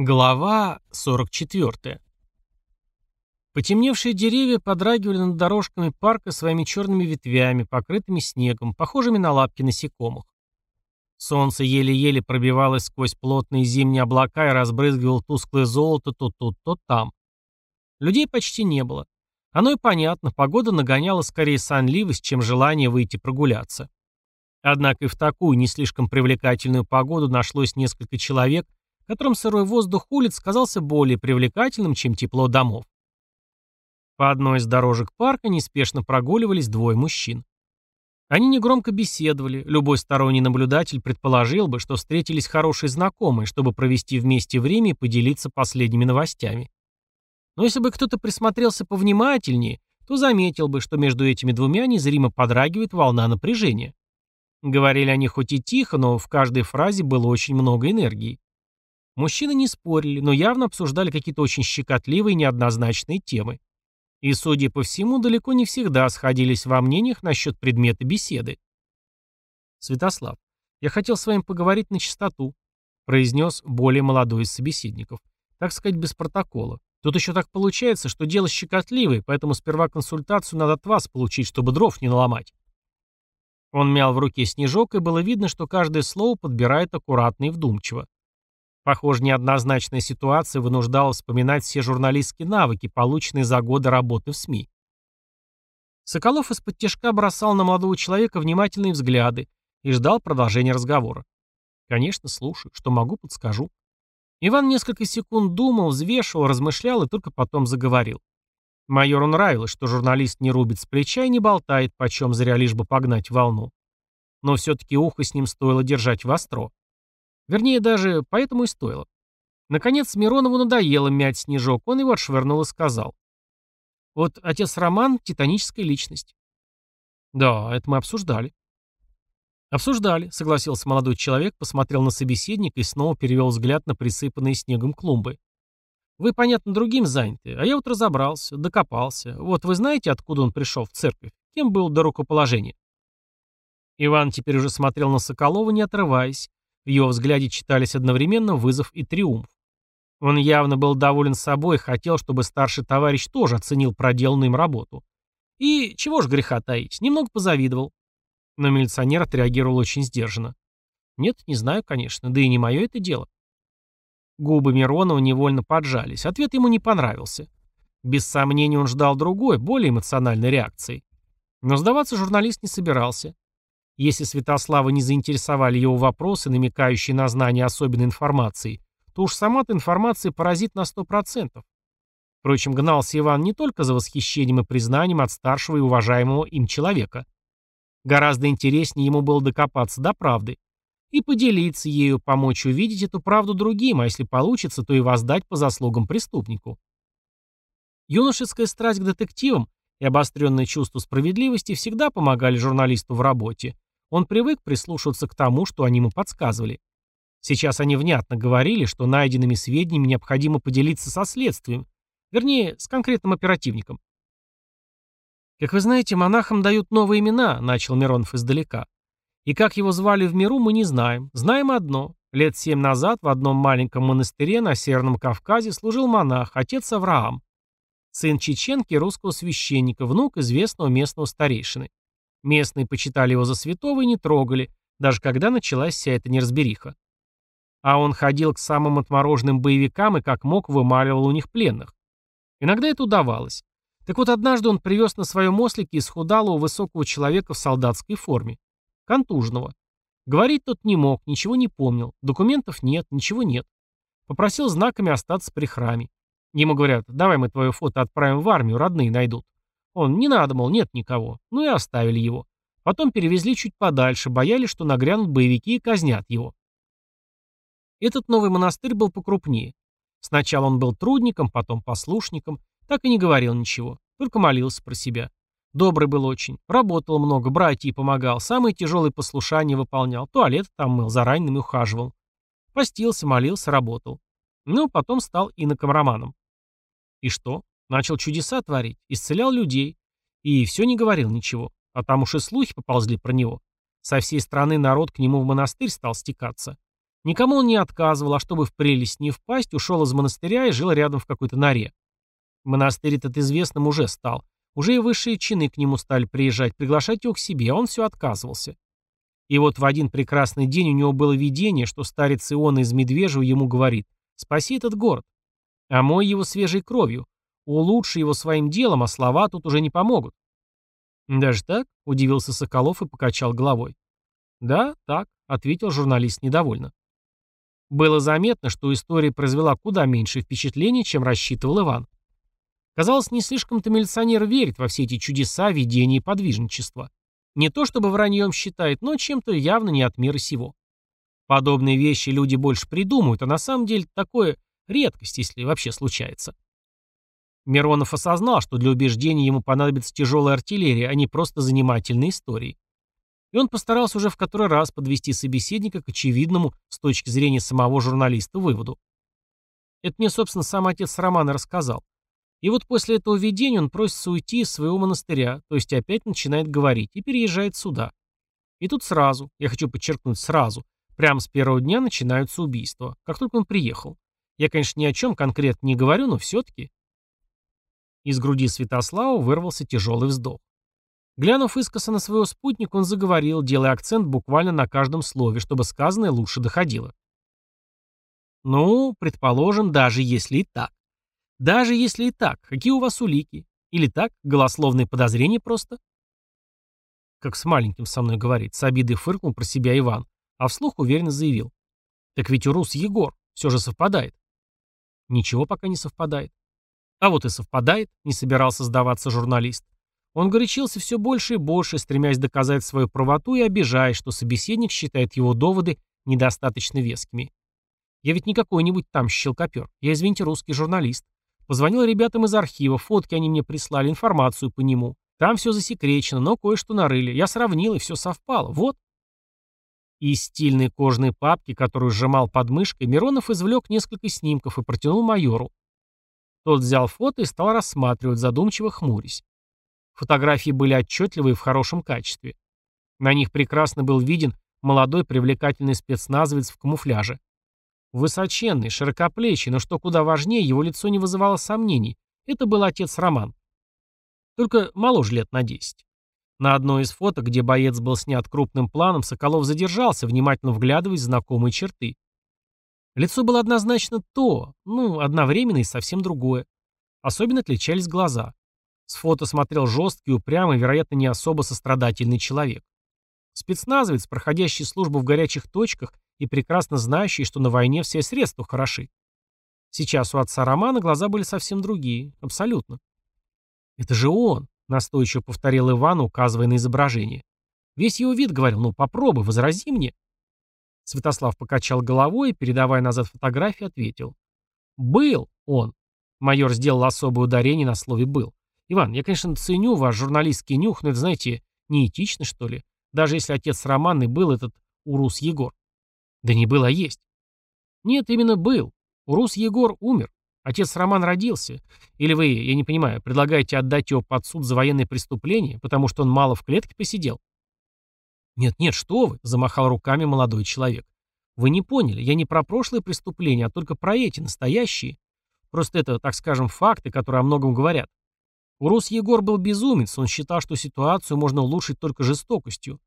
Глава 44. Потемневшие деревья подрагивали над дорожками парка своими черными ветвями, покрытыми снегом, похожими на лапки насекомых. Солнце еле-еле пробивалось сквозь плотные зимние облака и разбрызгивало тусклое золото то тут, то там. Людей почти не было. Оно и понятно, погода нагоняла скорее сонливость, чем желание выйти прогуляться. Однако и в такую не слишком привлекательную погоду нашлось несколько человек, которым сырой воздух улиц казался более привлекательным, чем тепло домов. По одной из дорожек парка неспешно прогуливались двое мужчин. Они негромко беседовали, любой сторонний наблюдатель предположил бы, что встретились хорошие знакомые, чтобы провести вместе время и поделиться последними новостями. Но если бы кто-то присмотрелся повнимательнее, то заметил бы, что между этими двумя незримо подрагивает волна напряжения. Говорили они хоть и тихо, но в каждой фразе было очень много энергии. Мужчины не спорили, но явно обсуждали какие-то очень щекотливые и неоднозначные темы. И, судя по всему, далеко не всегда сходились во мнениях насчет предмета беседы. «Святослав, я хотел с вами поговорить на чистоту», произнес более молодой из собеседников. Так сказать, без протокола. Тут еще так получается, что дело щекотливое, поэтому сперва консультацию надо от вас получить, чтобы дров не наломать. Он мял в руке снежок, и было видно, что каждое слово подбирает аккуратно и вдумчиво. Похоже, неоднозначная ситуация вынуждала вспоминать все журналистские навыки, полученные за годы работы в СМИ. Соколов из-под тяжка бросал на молодого человека внимательные взгляды и ждал продолжения разговора. Конечно, слушаю. Что могу, подскажу. Иван несколько секунд думал, взвешивал, размышлял и только потом заговорил. Майору нравилось, что журналист не рубит с плеча и не болтает, почем зря лишь бы погнать волну. Но все-таки ухо с ним стоило держать востро. Вернее, даже поэтому и стоило. Наконец, Миронову надоело мять снежок, он его отшвырнул и сказал. Вот отец Роман — титаническая личность. Да, это мы обсуждали. Обсуждали, согласился молодой человек, посмотрел на собеседника и снова перевел взгляд на присыпанные снегом клумбы. Вы, понятно, другим заняты, а я вот разобрался, докопался. Вот вы знаете, откуда он пришел в церковь? Кем был до рукоположения? Иван теперь уже смотрел на Соколова, не отрываясь, в его взгляде читались одновременно вызов и триумф. Он явно был доволен собой и хотел, чтобы старший товарищ тоже оценил проделанную им работу. И, чего ж греха таить, немного позавидовал. Но милиционер отреагировал очень сдержанно. Нет, не знаю, конечно, да и не мое это дело. Губы Миронова невольно поджались. Ответ ему не понравился. Без сомнения он ждал другой, более эмоциональной реакции. Но сдаваться журналист не собирался. Если Святослава не заинтересовали его вопросы, намекающие на знание особенной информации, то уж сама-то информация поразит на сто процентов. Впрочем, гнался Иван не только за восхищением и признанием от старшего и уважаемого им человека. Гораздо интереснее ему было докопаться до правды и поделиться ею, помочь увидеть эту правду другим, а если получится, то и воздать по заслугам преступнику. Юношеская страсть к детективам и обостренное чувство справедливости всегда помогали журналисту в работе, он привык прислушиваться к тому, что они ему подсказывали. Сейчас они внятно говорили, что найденными сведениями необходимо поделиться со следствием, вернее, с конкретным оперативником. «Как вы знаете, монахам дают новые имена», — начал Миронов издалека. «И как его звали в миру, мы не знаем. Знаем одно. Лет семь назад в одном маленьком монастыре на Северном Кавказе служил монах, отец Авраам. Сын чеченки русского священника, внук известного местного старейшины. Местные почитали его за святого и не трогали, даже когда началась вся эта неразбериха. А он ходил к самым отмороженным боевикам и как мог вымаливал у них пленных. Иногда это удавалось. Так вот однажды он привез на своем ослике исхудалого высокого человека в солдатской форме. Контужного. Говорить тот не мог, ничего не помнил. Документов нет, ничего нет. Попросил знаками остаться при храме. Ему говорят, давай мы твое фото отправим в армию, родные найдут. Он, не надо, мол, нет никого. Ну и оставили его. Потом перевезли чуть подальше, боялись, что нагрянут боевики и казнят его. Этот новый монастырь был покрупнее. Сначала он был трудником, потом послушником, так и не говорил ничего, только молился про себя. Добрый был очень, работал много, братьям помогал, самые тяжелые послушания выполнял, туалет там мыл, за ранеными ухаживал. Постился, молился, работал. Ну, потом стал иноком Романом. И что? Начал чудеса творить, исцелял людей. И все не говорил ничего. А там уж и слухи поползли про него. Со всей страны народ к нему в монастырь стал стекаться. Никому он не отказывал, а чтобы в прелесть не впасть, ушел из монастыря и жил рядом в какой-то норе. Монастырь этот известным уже стал. Уже и высшие чины к нему стали приезжать, приглашать его к себе, а он все отказывался. И вот в один прекрасный день у него было видение, что старец Иона из Медвежьего ему говорит «Спаси этот город, омой его свежей кровью, улучши его своим делом, а слова тут уже не помогут». «Даже так?» — удивился Соколов и покачал головой. «Да, так», — ответил журналист недовольно. Было заметно, что история произвела куда меньше впечатлений, чем рассчитывал Иван. Казалось, не слишком-то милиционер верит во все эти чудеса, видения и подвижничества. Не то чтобы враньем считает, но чем-то явно не от мира сего. Подобные вещи люди больше придумывают, а на самом деле такое редкость, если вообще случается. Миронов осознал, что для убеждения ему понадобится тяжелая артиллерия, а не просто занимательные истории. И он постарался уже в который раз подвести собеседника к очевидному, с точки зрения самого журналиста, выводу. Это мне, собственно, сам отец Романа рассказал. И вот после этого видения он просится уйти из своего монастыря, то есть опять начинает говорить, и переезжает сюда. И тут сразу, я хочу подчеркнуть сразу, прямо с первого дня начинаются убийства, как только он приехал. Я, конечно, ни о чем конкретно не говорю, но все-таки. Из груди Святослава вырвался тяжелый вздох. Глянув искоса на своего спутника, он заговорил, делая акцент буквально на каждом слове, чтобы сказанное лучше доходило. Ну, предположим, даже если и так. Даже если и так, какие у вас улики? Или так, голословные подозрения просто? Как с маленьким со мной говорит, с обидой фыркнул про себя Иван, а вслух уверенно заявил. Так ведь у Рус Егор, все же совпадает. Ничего пока не совпадает. А вот и совпадает, не собирался сдаваться журналист. Он горячился все больше и больше, стремясь доказать свою правоту и обижаясь, что собеседник считает его доводы недостаточно вескими. Я ведь не какой-нибудь там щелкопер. Я, извините, русский журналист. Позвонил ребятам из архива, фотки они мне прислали, информацию по нему. Там все засекречено, но кое-что нарыли. Я сравнил, и все совпало. Вот. Из стильной кожаной папки, которую сжимал под мышкой, Миронов извлек несколько снимков и протянул майору. Тот взял фото и стал рассматривать, задумчиво хмурясь. Фотографии были отчетливые и в хорошем качестве. На них прекрасно был виден молодой привлекательный спецназовец в камуфляже. Высоченный, широкоплечий, но что куда важнее, его лицо не вызывало сомнений. Это был отец Роман. Только моложе лет на 10. На одной из фото, где боец был снят крупным планом, Соколов задержался, внимательно вглядываясь в знакомые черты. Лицо было однозначно то, ну, одновременно и совсем другое. Особенно отличались глаза. С фото смотрел жесткий, упрямый, вероятно, не особо сострадательный человек. Спецназовец, проходящий службу в горячих точках и прекрасно знающий, что на войне все средства хороши. Сейчас у отца Романа глаза были совсем другие, абсолютно. «Это же он!» — настойчиво повторил Иван, указывая на изображение. Весь его вид говорил, ну попробуй, возрази мне. Святослав покачал головой и, передавая назад фотографии, ответил. «Был он!» Майор сделал особое ударение на слове «был». Иван, я, конечно, ценю ваш журналистский нюх, но это, знаете, неэтично, что ли? Даже если отец Романы был этот Урус Егор. Да не был, а есть. Нет, именно был. Урус Егор умер. Отец Роман родился. Или вы, я не понимаю, предлагаете отдать его под суд за военное преступление, потому что он мало в клетке посидел? Нет-нет, что вы, замахал руками молодой человек. Вы не поняли, я не про прошлые преступления, а только про эти, настоящие. Просто это, так скажем, факты, которые о многом говорят. Урус Егор был безумец, он считал, что ситуацию можно улучшить только жестокостью,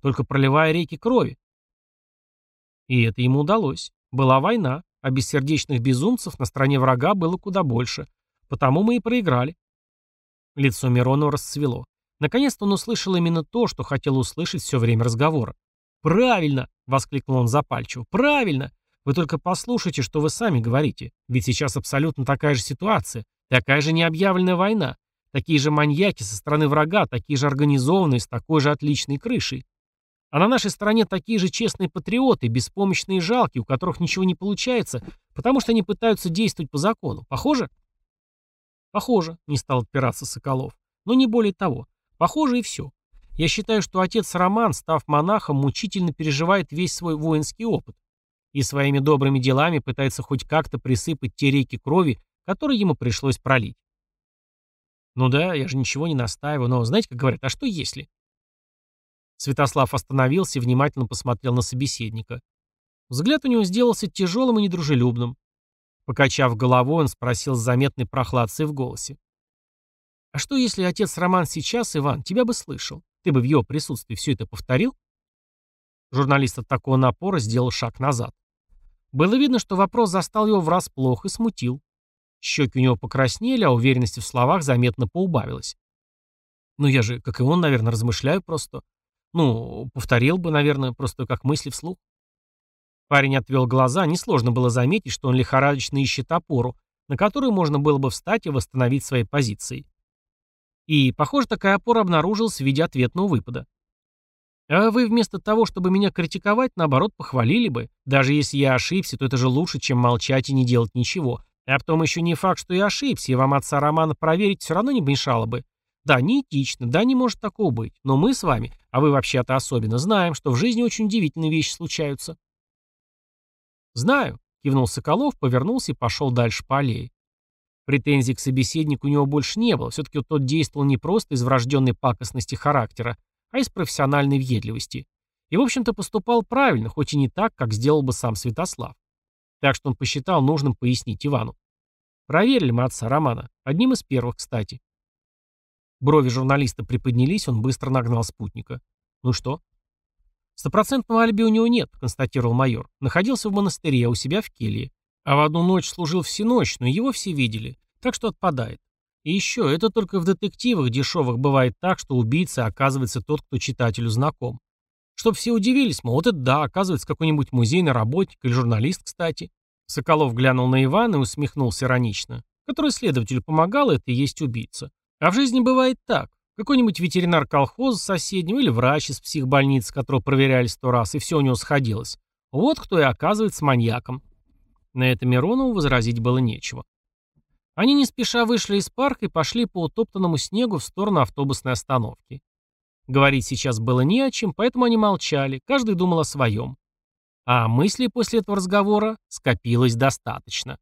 только проливая реки крови. И это ему удалось. Была война, а бессердечных безумцев на стороне врага было куда больше. Потому мы и проиграли. Лицо Миронова расцвело. Наконец-то он услышал именно то, что хотел услышать все время разговора. «Правильно!» — воскликнул он запальчиво. «Правильно! Вы только послушайте, что вы сами говорите. Ведь сейчас абсолютно такая же ситуация, такая же необъявленная война. Такие же маньяки со стороны врага, такие же организованные, с такой же отличной крышей. А на нашей стороне такие же честные патриоты, беспомощные и жалкие, у которых ничего не получается, потому что они пытаются действовать по закону. Похоже? Похоже, не стал отпираться Соколов. Но не более того. Похоже и все. Я считаю, что отец Роман, став монахом, мучительно переживает весь свой воинский опыт и своими добрыми делами пытается хоть как-то присыпать те реки крови, которые ему пришлось пролить. Ну да, я же ничего не настаиваю, но знаете, как говорят, а что если? Святослав остановился и внимательно посмотрел на собеседника. Взгляд у него сделался тяжелым и недружелюбным. Покачав головой, он спросил с заметной прохладцей в голосе. «А что, если отец Роман сейчас, Иван, тебя бы слышал? Ты бы в его присутствии все это повторил?» Журналист от такого напора сделал шаг назад. Было видно, что вопрос застал его врасплох и смутил. Щеки у него покраснели, а уверенности в словах заметно поубавилась. «Ну я же, как и он, наверное, размышляю просто. Ну, повторил бы, наверное, просто как мысли вслух». Парень отвел глаза, несложно было заметить, что он лихорадочно ищет опору, на которую можно было бы встать и восстановить свои позиции. И, похоже, такая опора обнаружилась в виде ответного выпада. А вы вместо того, чтобы меня критиковать, наоборот, похвалили бы. Даже если я ошибся, то это же лучше, чем молчать и не делать ничего. А потом еще не факт, что я ошибся, и вам отца Романа проверить все равно не мешало бы. Да, неэтично, да, не может такого быть. Но мы с вами, а вы вообще-то особенно, знаем, что в жизни очень удивительные вещи случаются. Знаю, кивнул Соколов, повернулся и пошел дальше по аллее. Претензий к собеседнику у него больше не было. Все-таки тот действовал не просто из врожденной пакостности характера, а из профессиональной въедливости. И, в общем-то, поступал правильно, хоть и не так, как сделал бы сам Святослав. Так что он посчитал нужным пояснить Ивану. Проверили мы отца Романа. Одним из первых, кстати. Брови журналиста приподнялись, он быстро нагнал спутника. «Ну что?» «Стопроцентного алиби у него нет», — констатировал майор. «Находился в монастыре, а у себя в келье. А в одну ночь служил всеночную, его все видели. Так что отпадает. И еще, это только в детективах дешевых бывает так, что убийца оказывается тот, кто читателю знаком. Чтоб все удивились, мол, вот это да, оказывается какой-нибудь музейный работник или журналист, кстати. Соколов глянул на Ивана и усмехнулся иронично. Который следователю помогал, это и есть убийца. А в жизни бывает так. Какой-нибудь ветеринар колхоза соседнего или врач из психбольницы, которого проверяли сто раз, и все у него сходилось. Вот кто и оказывается маньяком. На это Миронову возразить было нечего. Они не спеша вышли из парка и пошли по утоптанному снегу в сторону автобусной остановки. Говорить сейчас было не о чем, поэтому они молчали, каждый думал о своем. А мыслей после этого разговора скопилось достаточно.